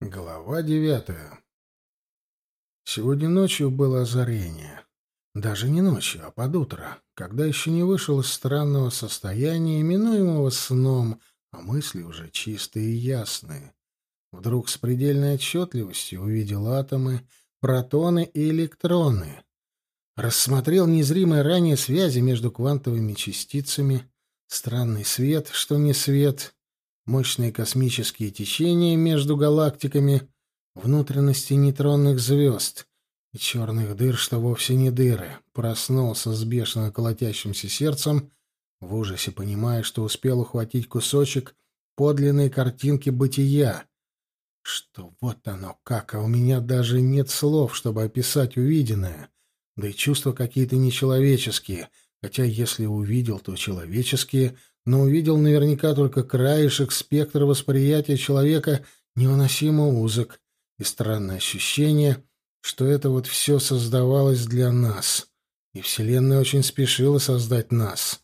Глава девятая. Сегодня ночью было озарение. Даже не ночью, а под утро, когда еще не вышел из странного состояния, именуемого сном, а мысли уже чистые и ясные. Вдруг с предельной отчетливостью увидел атомы, протоны и электроны. Рассмотрел незримые ранее связи между квантовыми частицами, странный свет, что не свет — мощные космические течения между галактиками, внутренности нейтронных звезд и черных дыр, что вовсе не дыры, проснулся с бешено колотящимся сердцем, в ужасе понимая, что успел ухватить кусочек подлинной картинки бытия, что вот оно как, а у меня даже нет слов, чтобы описать увиденное, да и чувства какие-то нечеловеческие, хотя если увидел, то человеческие — но увидел наверняка только краешек спектра восприятия человека невыносимо узок, и странное ощущение, что это вот все создавалось для нас, и Вселенная очень спешила создать нас.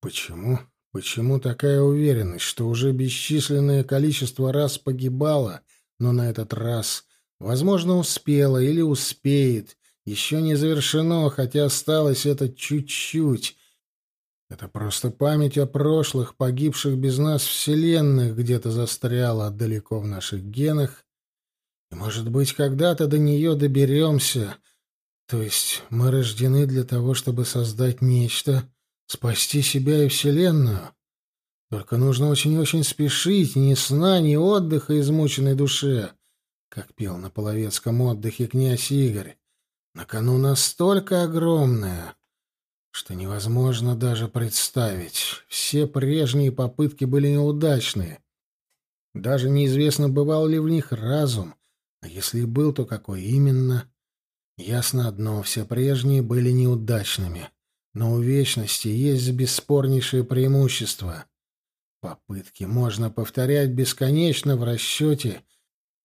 Почему? Почему такая уверенность, что уже бесчисленное количество раз погибала, но на этот раз, возможно, успела или успеет, еще не завершено, хотя осталось это чуть-чуть, это просто память о прошлых, погибших без нас вселенных где-то застряла далеко в наших генах. И, может быть, когда-то до нее доберемся. То есть мы рождены для того, чтобы создать нечто, спасти себя и вселенную. Только нужно очень-очень спешить, ни сна, ни отдыха измученной душе, как пел на половецком отдыхе князь Игорь. На кону настолько огромное, что невозможно даже представить. Все прежние попытки были неудачные. Даже неизвестно, бывал ли в них разум, а если и был, то какой именно. Ясно одно, все прежние были неудачными, но у вечности есть бесспорнейшее преимущество. Попытки можно повторять бесконечно в расчете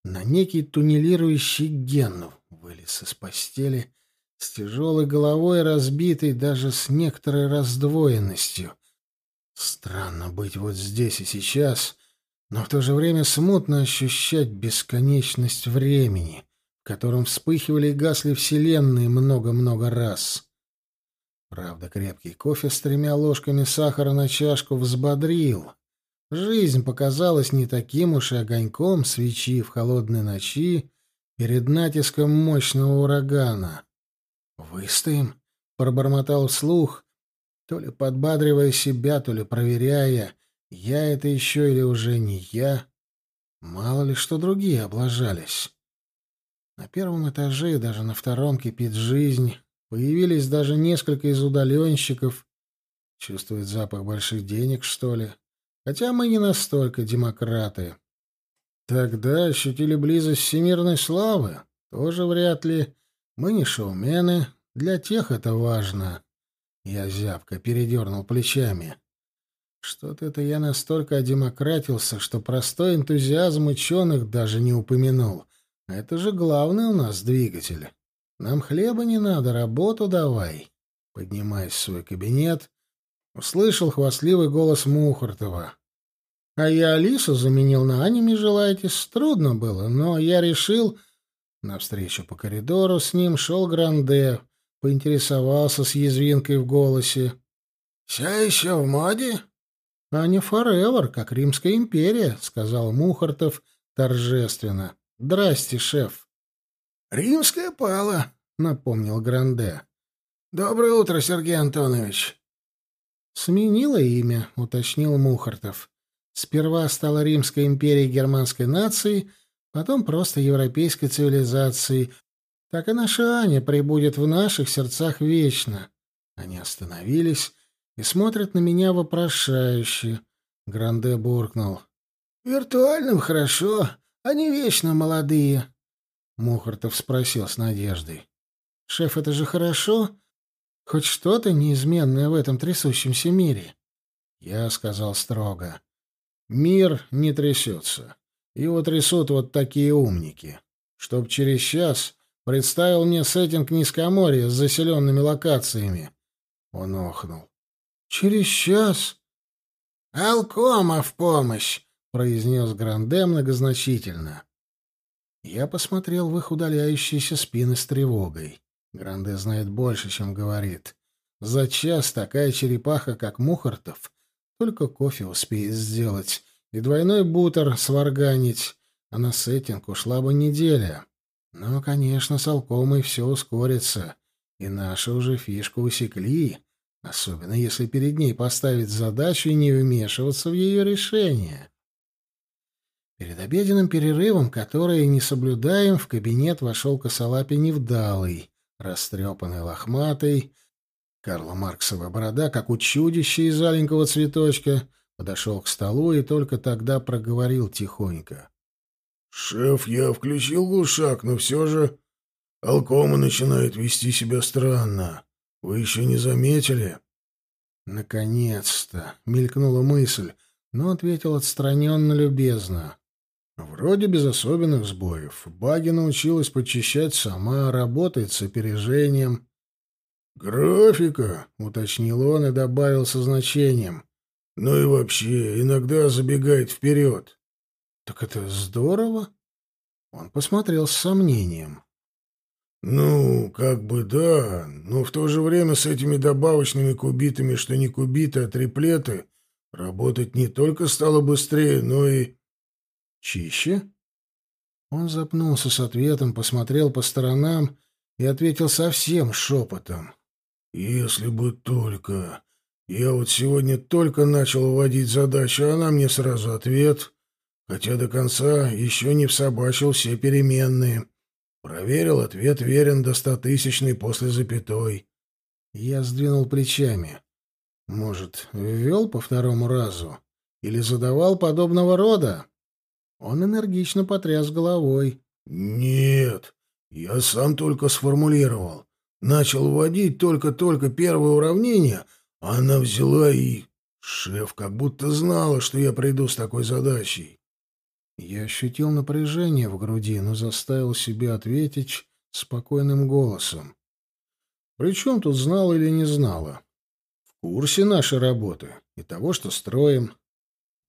на некий туннелирующий ген. Вылез из постели — с тяжелой головой, разбитой даже с некоторой раздвоенностью. Странно быть вот здесь и сейчас, но в то же время смутно ощущать бесконечность времени, в котором вспыхивали и гасли вселенные много-много раз. Правда, крепкий кофе с тремя ложками сахара на чашку взбодрил. Жизнь показалась не таким уж и огоньком свечи в холодной ночи перед натиском мощного урагана. «Выстоим?» — пробормотал вслух, то ли подбадривая себя, то ли проверяя, я это еще или уже не я. Мало ли что другие облажались. На первом этаже и даже на втором кипит жизнь. Появились даже несколько из удаленщиков. Чувствует запах больших денег, что ли? Хотя мы не настолько демократы. Тогда ощутили близость всемирной славы? Тоже вряд ли. Мы не шоумены, для тех это важно. Я зябко передернул плечами. Что-то это я настолько одемократился, что простой энтузиазм ученых даже не упомянул. Это же главный у нас двигатель. Нам хлеба не надо, работу давай. Поднимаясь в свой кабинет, услышал хвастливый голос Мухартова. А я Алису заменил на аниме, желаете? Трудно было, но я решил... Навстречу по коридору с ним шел Гранде, поинтересовался с язвинкой в голосе. «Все еще в моде?» «А не форевер, как Римская империя», — сказал Мухартов торжественно. «Здрасте, шеф». «Римская пала», — напомнил Гранде. «Доброе утро, Сергей Антонович». «Сменила имя», — уточнил Мухартов. «Сперва стала Римская империя германской нации, потом просто европейской цивилизацией. Так и наша Аня прибудет в наших сердцах вечно». Они остановились и смотрят на меня вопрошающе. Гранде буркнул. «Виртуальным хорошо, они вечно молодые». Мухартов спросил с надеждой. «Шеф, это же хорошо? Хоть что-то неизменное в этом трясущемся мире?» Я сказал строго. «Мир не трясется. Его трясут вот такие умники. Чтоб через час представил мне сеттинг низкоморья с заселенными локациями». Он охнул. «Через час?» «Алкома в помощь!» — произнес Гранде многозначительно. Я посмотрел в их удаляющиеся спины с тревогой. Гранде знает больше, чем говорит. За час такая черепаха, как Мухартов, только кофе успеет сделать и двойной бутер сварганить, а на сеттинг ушла бы неделя. Но, конечно, с Алкомой все ускорится, и наши уже фишку усекли, особенно если перед ней поставить задачу и не вмешиваться в ее решение. Перед обеденным перерывом, который не соблюдаем, в кабинет вошел косолапий невдалый, растрепанный лохматый. Карла Марксова борода, как у чудища из аленького цветочка, подошел к столу и только тогда проговорил тихонько. «Шеф, я включил глушак, но все же Алкома начинает вести себя странно. Вы еще не заметили?» «Наконец-то!» — мелькнула мысль, но ответил отстраненно любезно. Вроде без особенных сбоев. Баги научилась подчищать сама, работает с опережением. «Графика», — уточнил он и добавил со значением. «Ну и вообще, иногда забегает вперед». «Так это здорово?» Он посмотрел с сомнением. «Ну, как бы да, но в то же время с этими добавочными кубитами, что не кубиты, а триплеты, работать не только стало быстрее, но и...» «Чище?» Он запнулся с ответом, посмотрел по сторонам и ответил совсем шепотом. «Если бы только... Я вот сегодня только начал вводить задачу, а она мне сразу ответ, хотя до конца еще не всобачил все переменные. Проверил, ответ верен до стотысячной после запятой». Я сдвинул плечами. «Может, ввел по второму разу? Или задавал подобного рода?» Он энергично потряс головой. «Нет, я сам только сформулировал. Начал вводить только-только первое уравнение, она взяла и... Шеф как будто знала, что я приду с такой задачей». Я ощутил напряжение в груди, но заставил себя ответить спокойным голосом. «При тут знала или не знала? В курсе нашей работы и того, что строим.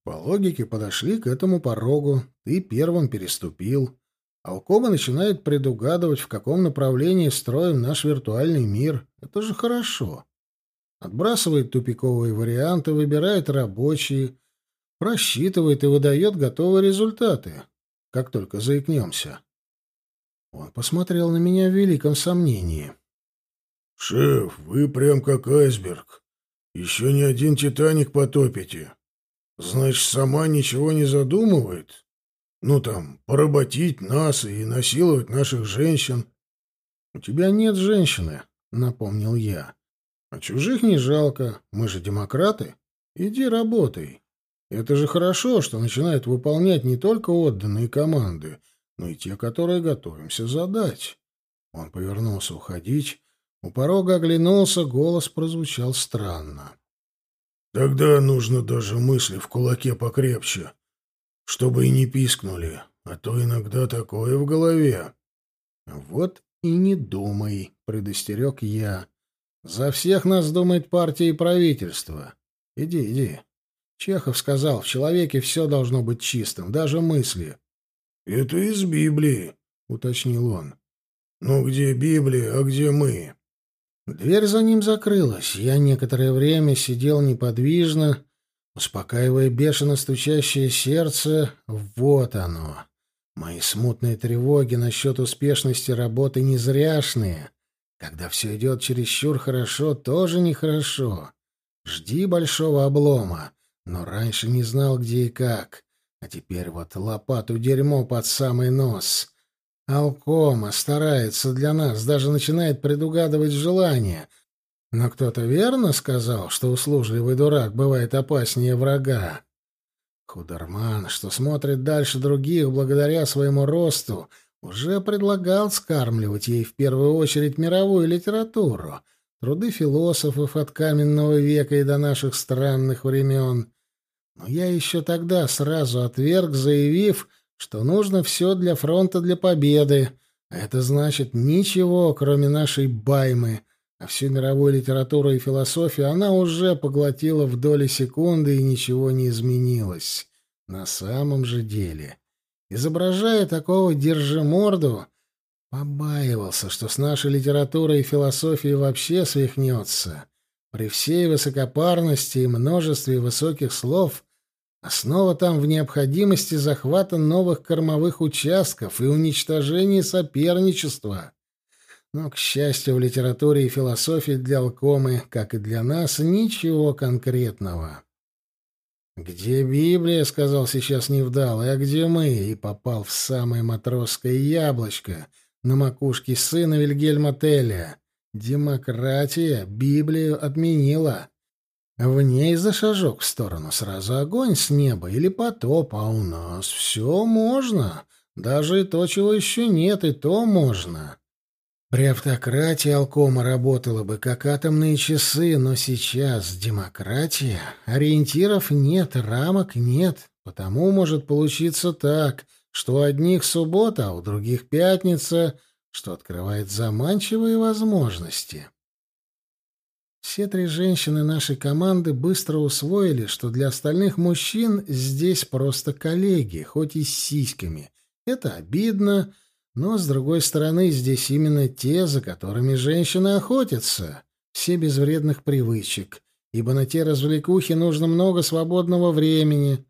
По логике подошли к этому порогу, ты первым переступил. Алкома начинает предугадывать, в каком направлении строим наш виртуальный мир. Это же хорошо. Отбрасывает тупиковые варианты, выбирает рабочие, просчитывает и выдает готовые результаты, как только заикнемся. Он посмотрел на меня в великом сомнении. «Шеф, вы прям как айсберг. Еще ни один «Титаник» потопите. Значит, сама ничего не задумывает? Ну там, поработить нас и насиловать наших женщин. У тебя нет женщины, напомнил я. А чужих не жалко, мы же демократы. Иди работай. Это же хорошо, что начинают выполнять не только отданные команды, но и те, которые готовимся задать. Он повернулся уходить, у порога оглянулся, голос прозвучал странно. Тогда нужно даже мысли в кулаке покрепче, чтобы и не пискнули, а то иногда такое в голове. Вот и не думай, предостерег я. За всех нас думает партия и правительство. Иди, иди. Чехов сказал, в человеке все должно быть чистым, даже мысли. Это из Библии, уточнил он. Ну где Библия, а где мы? Дверь за ним закрылась. Я некоторое время сидел неподвижно, успокаивая бешено стучащее сердце. Вот оно. Мои смутные тревоги насчет успешности работы незряшные. Когда все идет чересчур хорошо, тоже нехорошо. Жди большого облома. Но раньше не знал, где и как. А теперь вот лопату дерьмо под самый нос. Алкома старается для нас, даже начинает предугадывать желания. Но кто-то верно сказал, что услужливый дурак бывает опаснее врага. Худерман, что смотрит дальше других благодаря своему росту, уже предлагал скармливать ей в первую очередь мировую литературу, труды философов от каменного века и до наших странных времен. Но я еще тогда сразу отверг, заявив, что нужно все для фронта для победы. А это значит ничего, кроме нашей баймы. А всю мировую литературу и философию она уже поглотила в доли секунды, и ничего не изменилось. На самом же деле. Изображая такого держиморду, побаивался, что с нашей литературой и философией вообще свихнется. При всей высокопарности и множестве высоких слов основа там в необходимости захвата новых кормовых участков и уничтожения соперничества. Но, к счастью, в литературе и философии для Алкомы, как и для нас, ничего конкретного. «Где Библия?» — сказал сейчас Невдалый, «а где мы?» И попал в самое матросское яблочко на макушке сына Вильгельма Телля. Демократия Библию отменила. В ней за шажок в сторону сразу огонь с неба или потоп, а у нас все можно. Даже и то, чего еще нет, и то можно. При автократии Алкома работала бы как атомные часы, но сейчас демократия, ориентиров нет, рамок нет, потому может получиться так, что у одних суббота, а у других пятница, что открывает заманчивые возможности. Все три женщины нашей команды быстро усвоили, что для остальных мужчин здесь просто коллеги, хоть и с сиськами. Это обидно, но, с другой стороны, здесь именно те, за которыми женщины охотятся. Все без вредных привычек, ибо на те развлекухи нужно много свободного времени.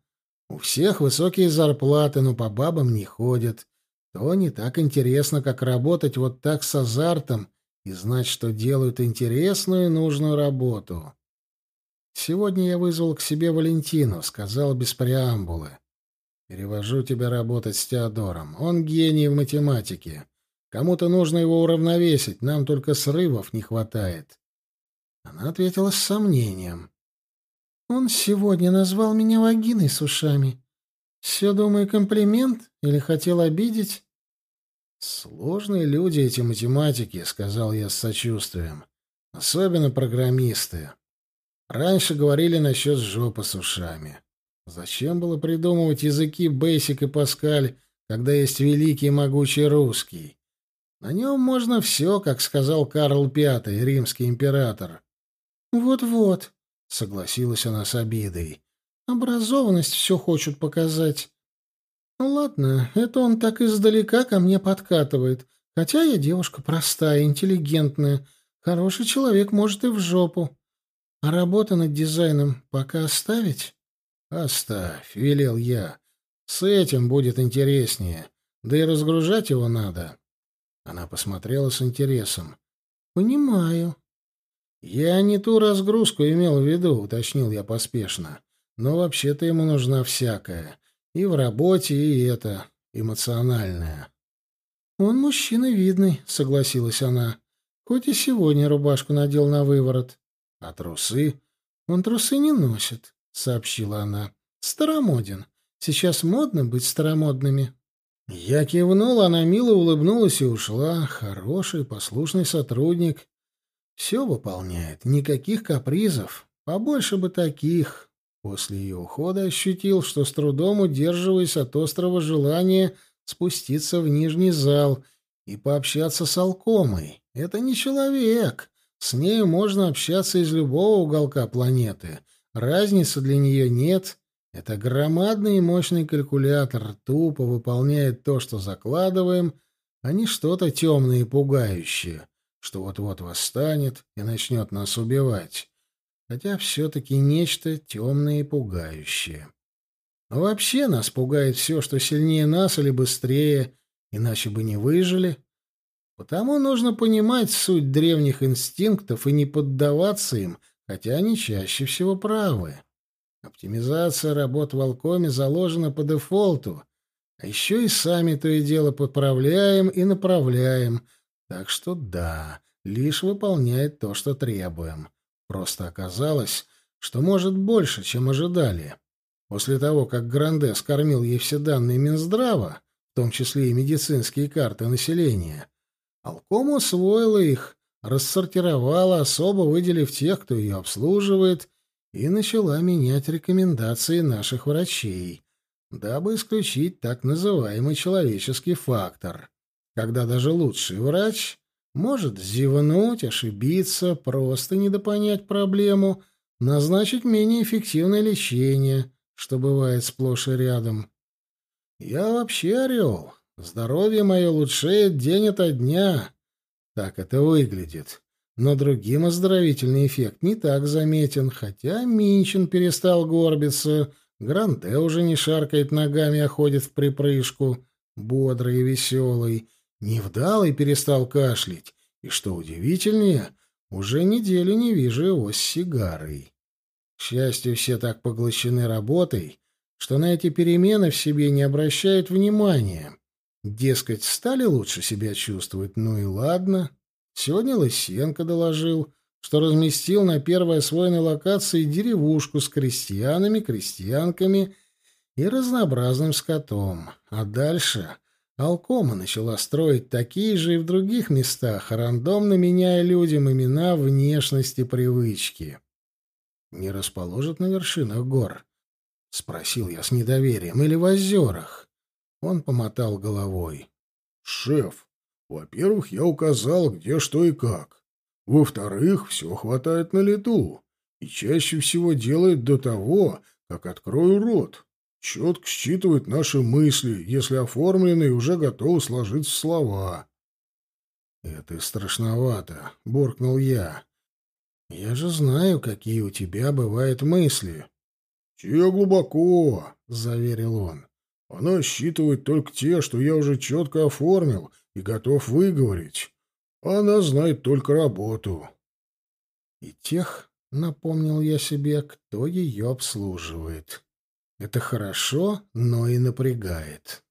У всех высокие зарплаты, но по бабам не ходят. То не так интересно, как работать вот так с азартом и знать, что делают интересную и нужную работу. Сегодня я вызвал к себе Валентину, сказал без преамбулы. Перевожу тебя работать с Теодором. Он гений в математике. Кому-то нужно его уравновесить, нам только срывов не хватает. Она ответила с сомнением. Он сегодня назвал меня вагиной с ушами. Все, думаю, комплимент или хотел обидеть? Сложные люди эти математики, сказал я с сочувствием. Особенно программисты. Раньше говорили насчет жопы с ушами. Зачем было придумывать языки Basic и Паскаль, когда есть великий и могучий русский? На нем можно все, как сказал Карл V, римский император. «Вот-вот», — согласилась она с обидой. «Образованность все хочет показать. Ну ладно, это он так издалека ко мне подкатывает. Хотя я девушка простая, интеллигентная. Хороший человек может и в жопу. А работа над дизайном пока оставить?» «Оставь», — велел я. «С этим будет интереснее. Да и разгружать его надо». Она посмотрела с интересом. «Понимаю». «Я не ту разгрузку имел в виду», — уточнил я поспешно. «Но вообще-то ему нужна всякая. И в работе, и это, эмоциональная». «Он мужчина видный», — согласилась она. «Хоть и сегодня рубашку надел на выворот. А трусы? Он трусы не носит сообщила она. Старомоден. Сейчас модно быть старомодными. Я кивнул, она мило улыбнулась и ушла. Хороший, послушный сотрудник. Все выполняет, никаких капризов. Побольше бы таких. После ее ухода ощутил, что с трудом удерживаясь от острого желания спуститься в нижний зал и пообщаться с Алкомой. Это не человек. С нею можно общаться из любого уголка планеты. Разницы для нее нет. Это громадный и мощный калькулятор тупо выполняет то, что закладываем, а не что-то темное и пугающее, что вот-вот восстанет и начнет нас убивать. Хотя все-таки нечто темное и пугающее. А вообще нас пугает все, что сильнее нас или быстрее, иначе бы не выжили. Потому нужно понимать суть древних инстинктов и не поддаваться им — хотя они чаще всего правы. Оптимизация работ в Волкоме заложена по дефолту, а еще и сами то и дело подправляем и направляем, так что да, лишь выполняет то, что требуем. Просто оказалось, что может больше, чем ожидали. После того, как Гранде скормил ей все данные Минздрава, в том числе и медицинские карты населения, Алком усвоила их рассортировала, особо выделив тех, кто ее обслуживает, и начала менять рекомендации наших врачей, дабы исключить так называемый человеческий фактор, когда даже лучший врач может зевнуть, ошибиться, просто недопонять проблему, назначить менее эффективное лечение, что бывает сплошь и рядом. Я вообще орел. Здоровье мое лучшеет день ото дня. Так это выглядит. Но другим оздоровительный эффект не так заметен, хотя Минчин перестал горбиться, Гранте уже не шаркает ногами, а ходит в припрыжку, бодрый и веселый, Невдалый перестал кашлять, и, что удивительнее, уже недели не вижу его с сигарой. К счастью, все так поглощены работой, что на эти перемены в себе не обращают внимания. Дескать, стали лучше себя чувствовать, ну и ладно. Сегодня Лысенко доложил, что разместил на первой освоенной локации деревушку с крестьянами, крестьянками и разнообразным скотом. А дальше Алкома начала строить такие же и в других местах, рандомно меняя людям имена, внешности, привычки. «Не расположат на вершинах гор?» — спросил я с недоверием. «Или в озерах?» Он помотал головой. «Шеф, во-первых, я указал, где что и как. Во-вторых, все хватает на лету. И чаще всего делает до того, как открою рот. Четко считывает наши мысли, если оформлены и уже готовы сложиться в слова». «Это страшновато», — буркнул я. «Я же знаю, какие у тебя бывают мысли». «Те глубоко», — заверил он. Она считывает только те, что я уже четко оформил и готов выговорить. Она знает только работу. И тех, напомнил я себе, кто ее обслуживает. Это хорошо, но и напрягает.